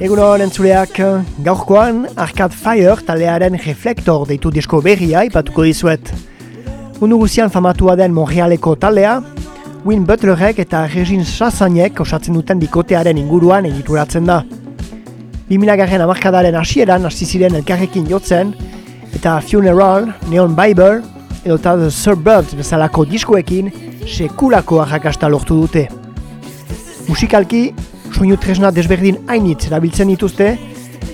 Egunon entzuleak, gaurkoan Arcade Fire talearen reflektor deitu disko berria ipatuko dizuet. Mundu guzian famatua den Montrealeko talea, Win Butlerek eta Regine Chassanek osatzen duten bikotearen inguruan egituratzen da. 2000 amarkadaren hasieran hasi ziren elkarrekin jotzen, eta Funeral, Neon Bible, edo eta The Suburbs bezalako diskoekin sekulako arrakasta lortu dute. Musikalki, soinu tresna desberdin hainitz erabiltzen dituzte,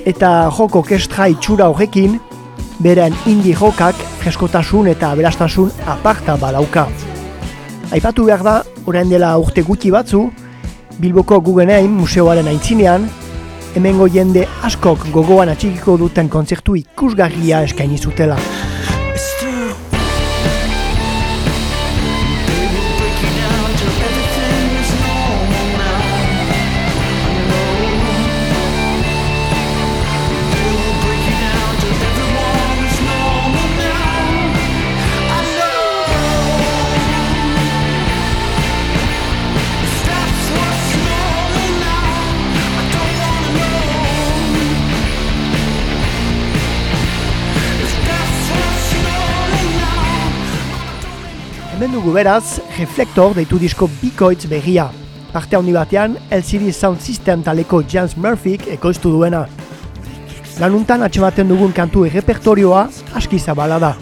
eta joko kestra itxura horrekin, beren indie jokak freskotasun eta aberastasun aparta badauka. Aipatu behar da, orain dela urte gutxi batzu, Bilboko Guggenheim museoaren aintzinean, hemengo jende askok gogoan atxikiko duten kontzertu ikusgarria eskaini zutela. Hemen dugu beraz, reflektor deitu disko bikoitz begia. Parte handi batean, LCD Sound System taleko James Murphyk ekoiztu duena. Lanuntan atxematen dugun kantu errepertorioa aski zabala da.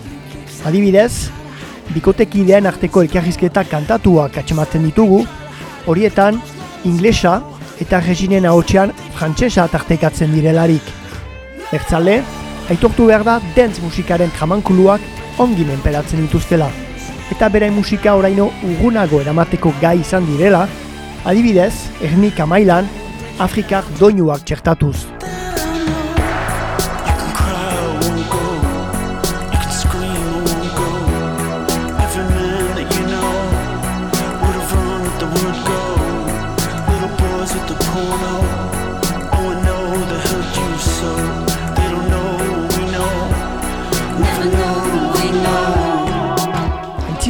Adibidez, bikotekideen arteko elkarrizketa kantatuak atxematen ditugu, horietan, inglesa eta reginen ahotsean frantsesa tartekatzen direlarik. Ertzale, aitortu behar da dance musikaren jamankuluak ongi menperatzen dituztela eta bere musika oraino ugunago eramateko gai izan direla, adibidez, ernika mailan, Afrikar doinuak txertatuz.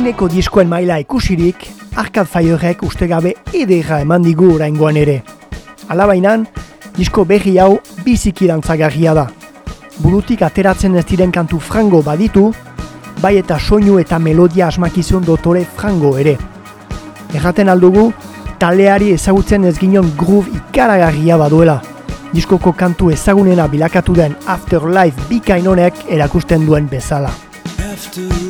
Zineko diskoen maila ikusirik, Arcade Firek uste gabe edera eman digu oraingoan ere. Alabainan, disko berri hau biziki dantzagarria da. Burutik ateratzen ez diren kantu frango baditu, bai eta soinu eta melodia asmakizun dotore frango ere. Erraten aldugu, taleari ezagutzen ez ginen groove ikaragarria baduela. Diskoko kantu ezagunena bilakatu den Afterlife bikainonek erakusten duen bezala. the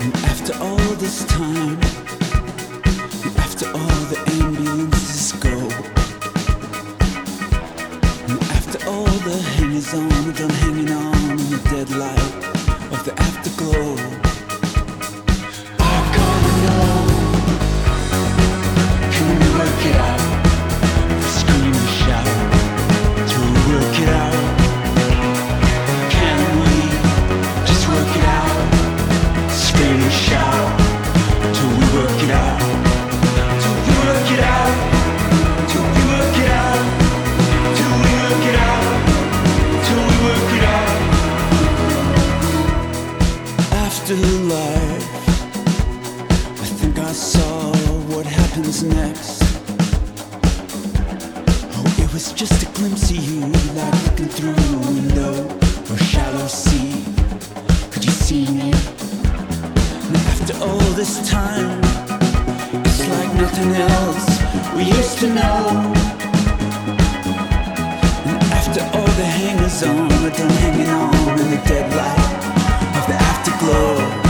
And after all this time, after all the ambulances go, and after all the hangers on done hanging on in the dead light of the afterglow. I saw what happens next. Oh, it was just a glimpse of you, like looking through a window or shallow sea. Could you see me? And after all this time, it's like nothing else we used to know. And after all the hangers on, we're done hanging on in the dead light of the afterglow.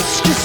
It's just